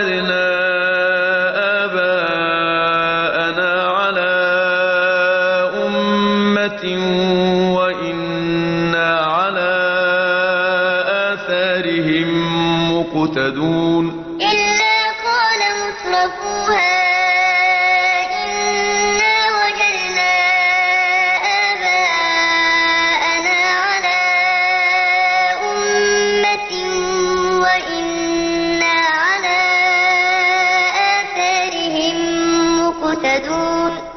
وجدنا آباءنا على أمة وإنا على آثارهم مقتدون. وإنا على آثارهم مقتدون